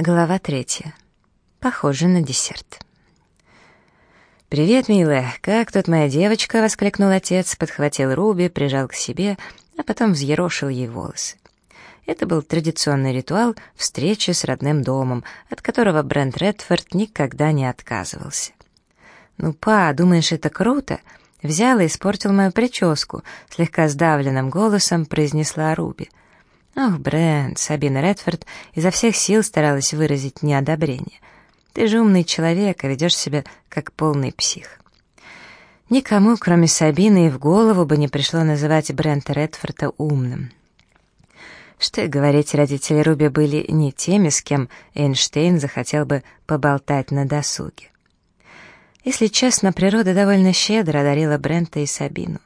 Глава третья. Похоже на десерт. «Привет, милая! Как тут моя девочка?» — воскликнул отец, подхватил Руби, прижал к себе, а потом взъерошил ей волосы. Это был традиционный ритуал встречи с родным домом, от которого Брент Редфорд никогда не отказывался. «Ну, па, думаешь, это круто?» Взял и испортил мою прическу, слегка сдавленным голосом произнесла Руби — «Ох, Брент», — Сабина Редфорд изо всех сил старалась выразить неодобрение. «Ты же умный человек, а ведешь себя как полный псих». Никому, кроме Сабины, и в голову бы не пришло называть Брента Редфорда умным. Что и говорить, родители Руби были не теми, с кем Эйнштейн захотел бы поболтать на досуге. Если честно, природа довольно щедро одарила Брента и Сабину.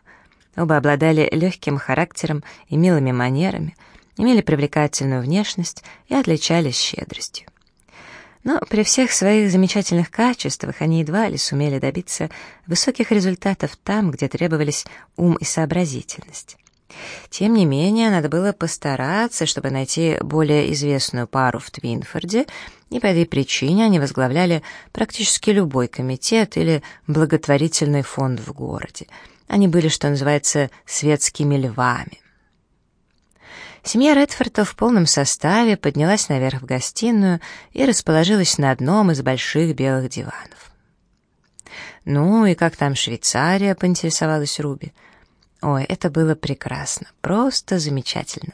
Оба обладали легким характером и милыми манерами — имели привлекательную внешность и отличались щедростью. Но при всех своих замечательных качествах они едва ли сумели добиться высоких результатов там, где требовались ум и сообразительность. Тем не менее, надо было постараться, чтобы найти более известную пару в Твинфорде, и по этой причине они возглавляли практически любой комитет или благотворительный фонд в городе. Они были, что называется, светскими львами. Семья Редфорда в полном составе поднялась наверх в гостиную и расположилась на одном из больших белых диванов. «Ну и как там Швейцария?» — поинтересовалась Руби. «Ой, это было прекрасно, просто замечательно.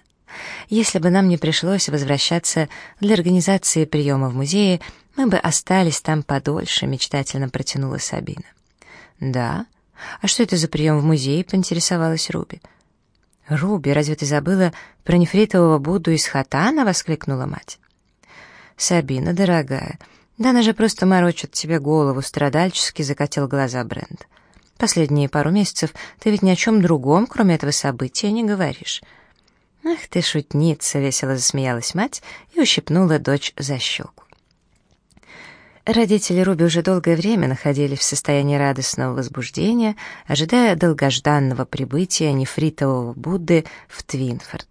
Если бы нам не пришлось возвращаться для организации приема в музее, мы бы остались там подольше», — мечтательно протянула Сабина. «Да? А что это за прием в музее?» — поинтересовалась Руби. «Да». «Руби, разве ты забыла про нефритового Будду из Хатана?» — воскликнула мать. «Сабина, дорогая, да она же просто морочит тебе голову», — страдальчески закатил глаза Брент. «Последние пару месяцев ты ведь ни о чем другом, кроме этого события, не говоришь». «Ах ты шутница!» — весело засмеялась мать и ущипнула дочь за щеку. Родители Руби уже долгое время находились в состоянии радостного возбуждения, ожидая долгожданного прибытия нефритового Будды в Твинфорд.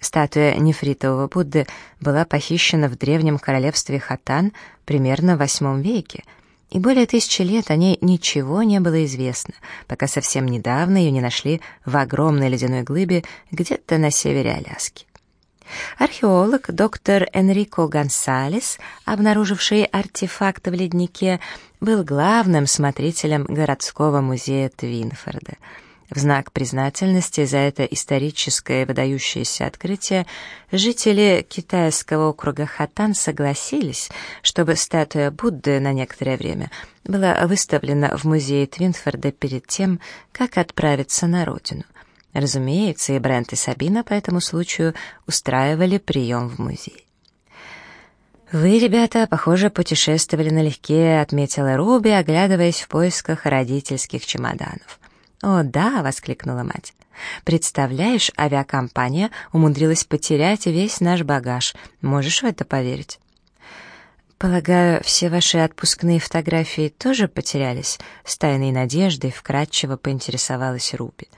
Статуя нефритового Будды была похищена в древнем королевстве Хатан примерно в VIII веке, и более тысячи лет о ней ничего не было известно, пока совсем недавно ее не нашли в огромной ледяной глыбе где-то на севере Аляски. Археолог доктор Энрико Гонсалес, обнаруживший артефакт в леднике, был главным смотрителем городского музея Твинфорда. В знак признательности за это историческое выдающееся открытие жители китайского округа Хатан согласились, чтобы статуя Будды на некоторое время была выставлена в музее Твинфорда перед тем, как отправиться на родину. Разумеется, и Брент и Сабина по этому случаю устраивали прием в музей. «Вы, ребята, похоже, путешествовали налегке», — отметила Руби, оглядываясь в поисках родительских чемоданов. «О, да!» — воскликнула мать. «Представляешь, авиакомпания умудрилась потерять весь наш багаж. Можешь в это поверить?» «Полагаю, все ваши отпускные фотографии тоже потерялись?» С тайной надеждой вкратчиво поинтересовалась Руби.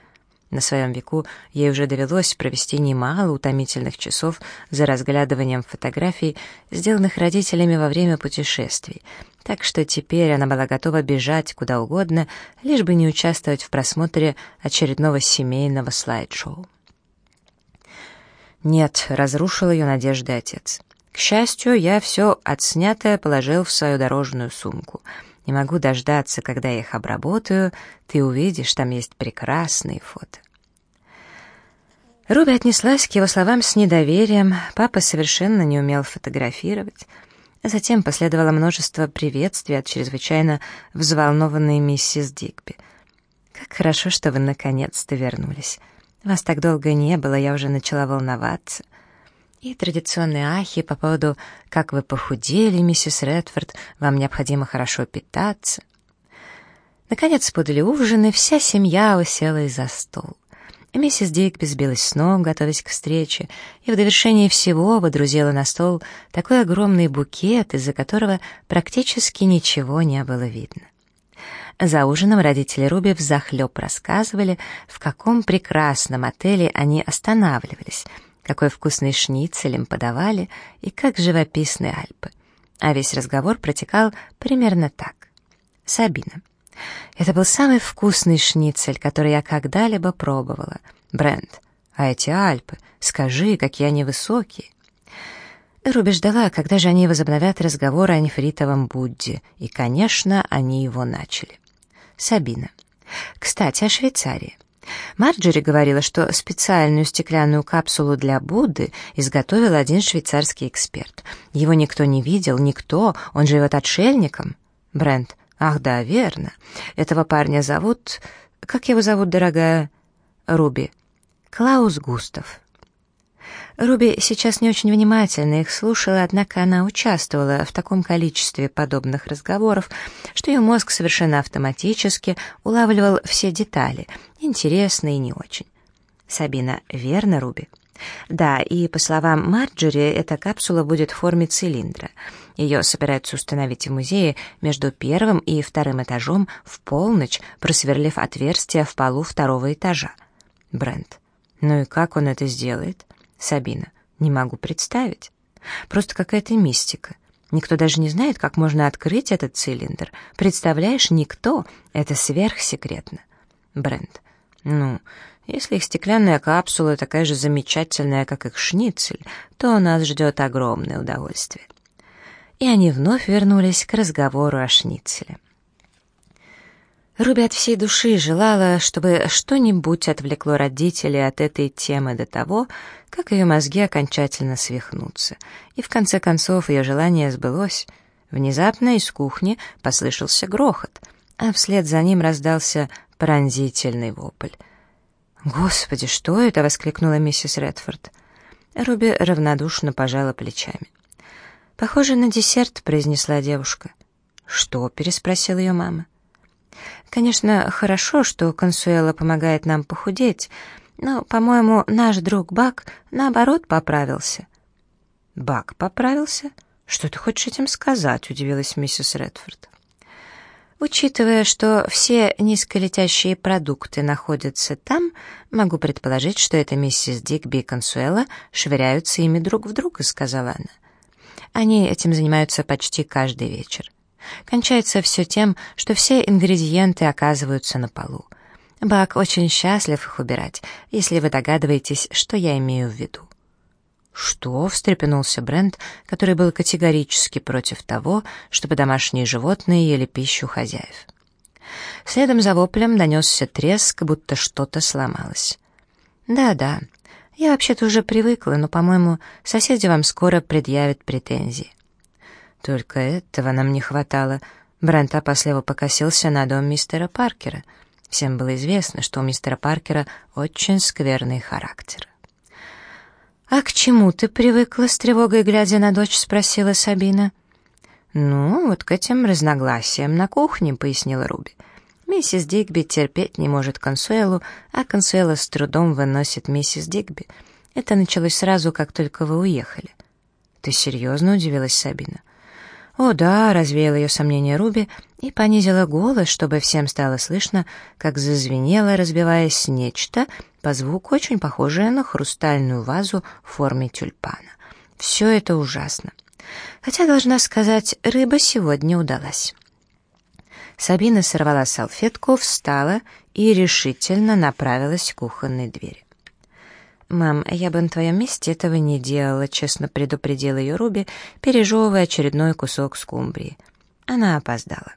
На своем веку ей уже довелось провести немало утомительных часов за разглядыванием фотографий, сделанных родителями во время путешествий, так что теперь она была готова бежать куда угодно, лишь бы не участвовать в просмотре очередного семейного слайд-шоу. Нет, разрушил ее надежды отец. К счастью, я все отснятое положил в свою дорожную сумку — не могу дождаться, когда я их обработаю. Ты увидишь, там есть прекрасные фото. Руби отнеслась к его словам с недоверием. Папа совершенно не умел фотографировать. Затем последовало множество приветствий от чрезвычайно взволнованной миссис Дигби. «Как хорошо, что вы наконец-то вернулись. Вас так долго не было, я уже начала волноваться». И традиционные ахи по поводу «Как вы похудели, миссис Редфорд, вам необходимо хорошо питаться». Наконец подали ужин, и вся семья уселась за стол. Миссис Дигби сбилась с ног, готовясь к встрече, и в довершении всего водрузила на стол такой огромный букет, из-за которого практически ничего не было видно. За ужином родители Руби взахлеб рассказывали, в каком прекрасном отеле они останавливались — какой вкусный шницель им подавали и как живописны Альпы. А весь разговор протекал примерно так. Сабина. Это был самый вкусный шницель, который я когда-либо пробовала. Брент. А эти Альпы, скажи, какие они высокие. Руби ждала, когда же они возобновят разговор о нефритовом Будде, и, конечно, они его начали. Сабина. Кстати, о Швейцарии. Марджори говорила, что специальную стеклянную капсулу для Будды изготовил один швейцарский эксперт. Его никто не видел, никто, он живет отшельником. Брент. Ах да, верно. Этого парня зовут... Как его зовут, дорогая? Руби. Клаус Густав. Руби сейчас не очень внимательно их слушала, однако она участвовала в таком количестве подобных разговоров, что ее мозг совершенно автоматически улавливал все детали, интересные и не очень. Сабина, верно, Руби? Да, и по словам Марджери, эта капсула будет в форме цилиндра. Ее собираются установить в музее между первым и вторым этажом в полночь, просверлив отверстие в полу второго этажа. Брент. Ну и как он это сделает? Сабина. Не могу представить. Просто какая-то мистика. Никто даже не знает, как можно открыть этот цилиндр. Представляешь, никто. Это сверхсекретно. Брент. Ну, если их стеклянная капсула такая же замечательная, как их шницель, то нас ждет огромное удовольствие. И они вновь вернулись к разговору о шницеле. Руби от всей души желала, чтобы что-нибудь отвлекло родителей от этой темы до того, как ее мозги окончательно свихнутся. И в конце концов ее желание сбылось. Внезапно из кухни послышался грохот, а вслед за ним раздался пронзительный вопль. «Господи, что это?» — воскликнула миссис Редфорд. Руби равнодушно пожала плечами. «Похоже на десерт», — произнесла девушка. «Что?» — переспросила ее мама. Конечно, хорошо, что Консуэла помогает нам похудеть, но, по-моему, наш друг Бак, наоборот, поправился». «Бак поправился? Что ты хочешь этим сказать?» — удивилась миссис Редфорд. Учитывая, что все низколетящие продукты находятся там, могу предположить, что это миссис Дигби и Консуэла швыряются ими друг в друга, сказала она. Они этим занимаются почти каждый вечер. Кончается все тем, что все ингредиенты оказываются на полу. Бак очень счастлив их убирать, если вы догадываетесь, что я имею в виду. «Что?» — встрепенулся Брент, который был категорически против того, чтобы домашние животные ели пищу хозяев. Следом за воплем донесся треск, будто что-то сломалось. «Да-да, я вообще-то уже привыкла, но, по-моему, соседи вам скоро предъявят претензии». Только этого нам не хватало. Брент опасливо покосился на дом мистера Паркера. Всем было известно, что у мистера Паркера очень скверный характер. «А к чему ты привыкла с тревогой, глядя на дочь?» — спросила Сабина. «Ну, вот к этим разногласиям на кухне», — пояснила Руби. «Миссис Дигби терпеть не может Консуэлу, а Консуэла с трудом выносит миссис Дигби. Это началось сразу, как только вы уехали». «Ты серьезно?» — удивилась Сабина. «О да», — развеяла ее сомнение Руби и понизила голос, чтобы всем стало слышно, как зазвенело, разбиваясь нечто, по звуку очень похожее на хрустальную вазу в форме тюльпана. Все это ужасно. Хотя, должна сказать, рыба сегодня удалась. Сабина сорвала салфетку, встала и решительно направилась к кухонной двери. «Мам, я бы на твоем месте этого не делала», — честно предупредила ее Руби, пережевывая очередной кусок скумбрии. Она опоздала.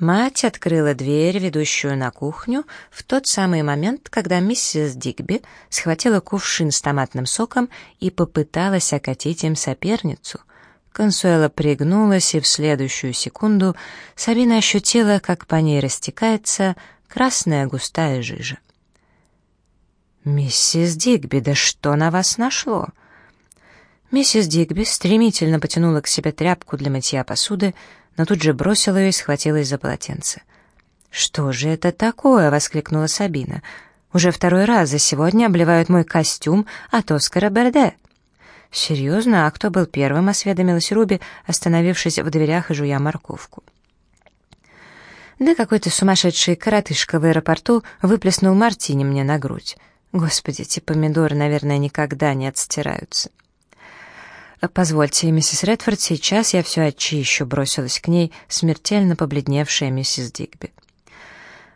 Мать открыла дверь, ведущую на кухню, в тот самый момент, когда миссис Дигби схватила кувшин с томатным соком и попыталась окатить им соперницу. Консуэла пригнулась, и в следующую секунду Сабина ощутила, как по ней растекается красная густая жижа. «Миссис Дигби, да что на вас нашло?» Миссис Дигби стремительно потянула к себе тряпку для мытья посуды, но тут же бросила ее и схватилась за полотенце. «Что же это такое?» — воскликнула Сабина. «Уже второй раз за сегодня обливают мой костюм от Оскара Берде». «Серьезно? А кто был первым?» — осведомилась Руби, остановившись в дверях и жуя морковку. «Да какой-то сумасшедший коротышка в аэропорту выплеснул мартини мне на грудь. Господи, эти помидоры, наверное, никогда не отстираются. «Позвольте, миссис Редфорд, сейчас я все очищу», — бросилась к ней смертельно побледневшая миссис Дигби.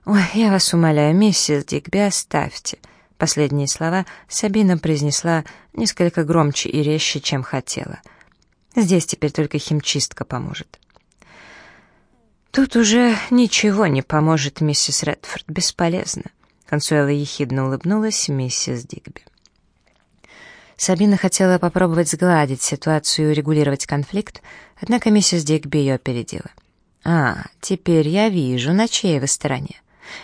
«Ой, я вас умоляю, миссис Дигби, оставьте». Последние слова Сабина произнесла несколько громче и резче, чем хотела. «Здесь теперь только химчистка поможет». «Тут уже ничего не поможет, миссис Редфорд, бесполезно», — Консуэла ехидно улыбнулась миссис Дигби. Сабина хотела попробовать сгладить ситуацию и регулировать конфликт, однако миссис Дигби ее опередила. «А, теперь я вижу, на чьей вы стороне.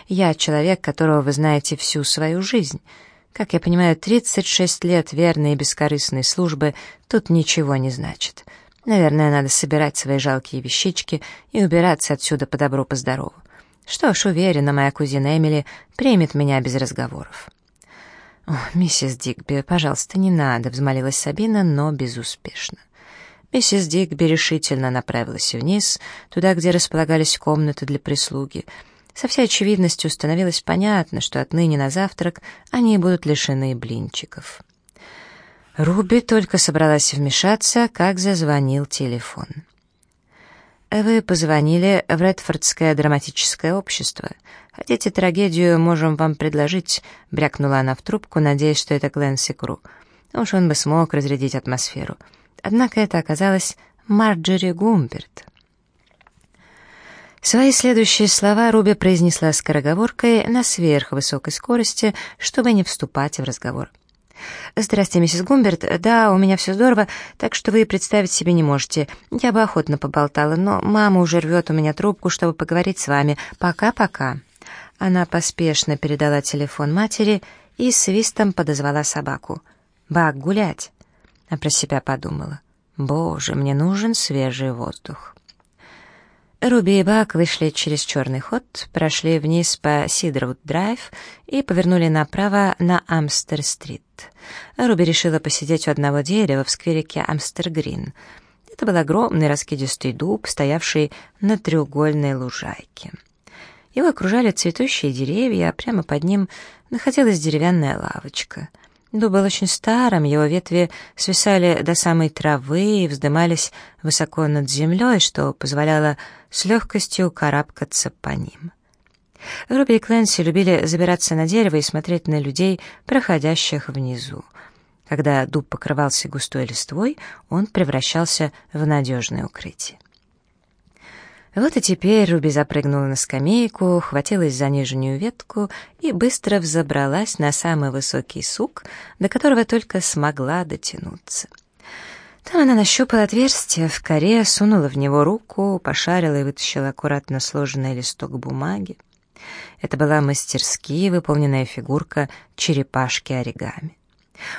Я человек, которого вы знаете всю свою жизнь. Как я понимаю, 36 лет верной и бескорыстной службы тут ничего не значит. Наверное, надо собирать свои жалкие вещички и убираться отсюда по добру, по здорову. Что ж, уверена, моя кузина Эмили примет меня без разговоров». «О, миссис Дигби, пожалуйста, не надо», — взмолилась Сабина, но безуспешно. Миссис Дигби решительно направилась вниз, туда, где располагались комнаты для прислуги. Со всей очевидностью становилось понятно, что отныне на завтрак они будут лишены блинчиков. Руби только собралась вмешаться, как зазвонил телефон. «Вы позвонили в Редфордское драматическое общество. Хотите трагедию, можем вам предложить», — брякнула она в трубку, надеясь, что это Кленси Кру. Уж он бы смог разрядить атмосферу. Однако это оказалась Марджери Гумберт. Свои следующие слова Руби произнесла скороговоркой на сверхвысокой скорости, чтобы не вступать в разговор. «Здрасте, миссис Гумберт. Да, у меня все здорово, так что вы представить себе не можете. Я бы охотно поболтала, но мама уже рвет у меня трубку, чтобы поговорить с вами. Пока-пока». Она поспешно передала телефон матери и свистом подозвала собаку. «Бак, гулять!» А про себя подумала. «Боже, мне нужен свежий воздух». Руби и Бак вышли через черный ход, прошли вниз по Сидроуд-драйв и повернули направо на Амстер-стрит. Руби решила посидеть у одного дерева в скверике Амстер-грин. Это был огромный раскидистый дуб, стоявший на треугольной лужайке. Его окружали цветущие деревья, а прямо под ним находилась деревянная лавочка — Дуб был очень старым, его ветви свисали до самой травы и вздымались высоко над землей, что позволяло с легкостью карабкаться по ним. Руби и Кленси любили забираться на дерево и смотреть на людей, проходящих внизу. Когда дуб покрывался густой листвой, он превращался в надежное укрытие. Вот и теперь Руби запрыгнула на скамейку, хватилась за нижнюю ветку и быстро взобралась на самый высокий сук, до которого только смогла дотянуться. Там она нащупала отверстие в коре, сунула в него руку, пошарила и вытащила аккуратно сложенный листок бумаги. Это была мастерски выполненная фигурка черепашки оригами.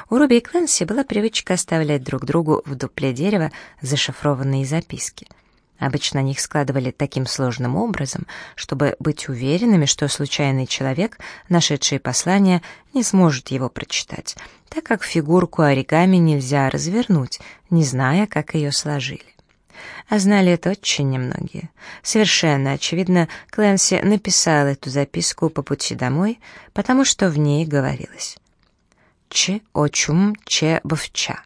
У Руби и Кленси была привычка оставлять друг другу в дупле дерева зашифрованные записки — Обычно они их складывали таким сложным образом, чтобы быть уверенными, что случайный человек, нашедший послание, не сможет его прочитать, так как фигурку оригами нельзя развернуть, не зная, как ее сложили. А знали это очень немногие. Совершенно очевидно, Клэнси написал эту записку по пути домой, потому что в ней говорилось «Че очум че бовча».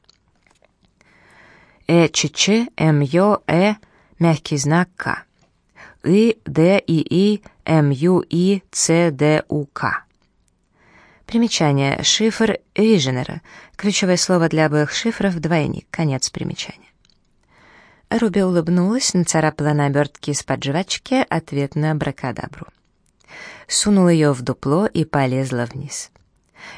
«Э че че эм йо э мягкий знак К. И, Д, И, И, М, Ю, И, Ц, Д, У, К. Примечание. Шифр Виженера. Ключевое слово для обоих шифров — двойник. Конец примечания. Руби улыбнулась, нацарапала на обертке из-под жвачки ответ на бракадабру. Сунула ее в дупло и полезла вниз.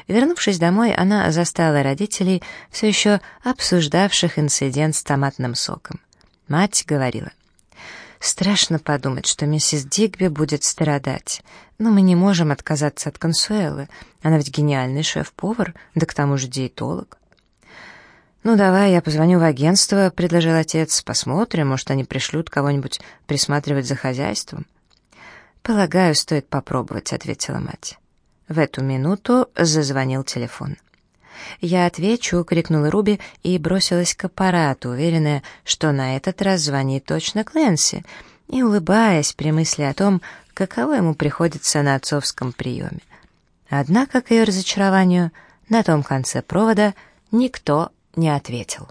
Вернувшись домой, она застала родителей, все еще обсуждавших инцидент с томатным соком. Мать говорила, «Страшно подумать, что миссис Дигби будет страдать, но мы не можем отказаться от Консуэлы. Она ведь гениальный шеф-повар, да к тому же диетолог». «Ну, давай, я позвоню в агентство», — предложил отец. «Посмотрим, может, они пришлют кого-нибудь присматривать за хозяйством». «Полагаю, стоит попробовать», — ответила мать. В эту минуту зазвонил телефон. «Я отвечу!» — крикнула Руби и бросилась к аппарату, уверенная, что на этот раз звонит точно Кленси, и улыбаясь при мысли о том, каково ему приходится на отцовском приеме. Однако, к ее разочарованию, на том конце провода никто не ответил.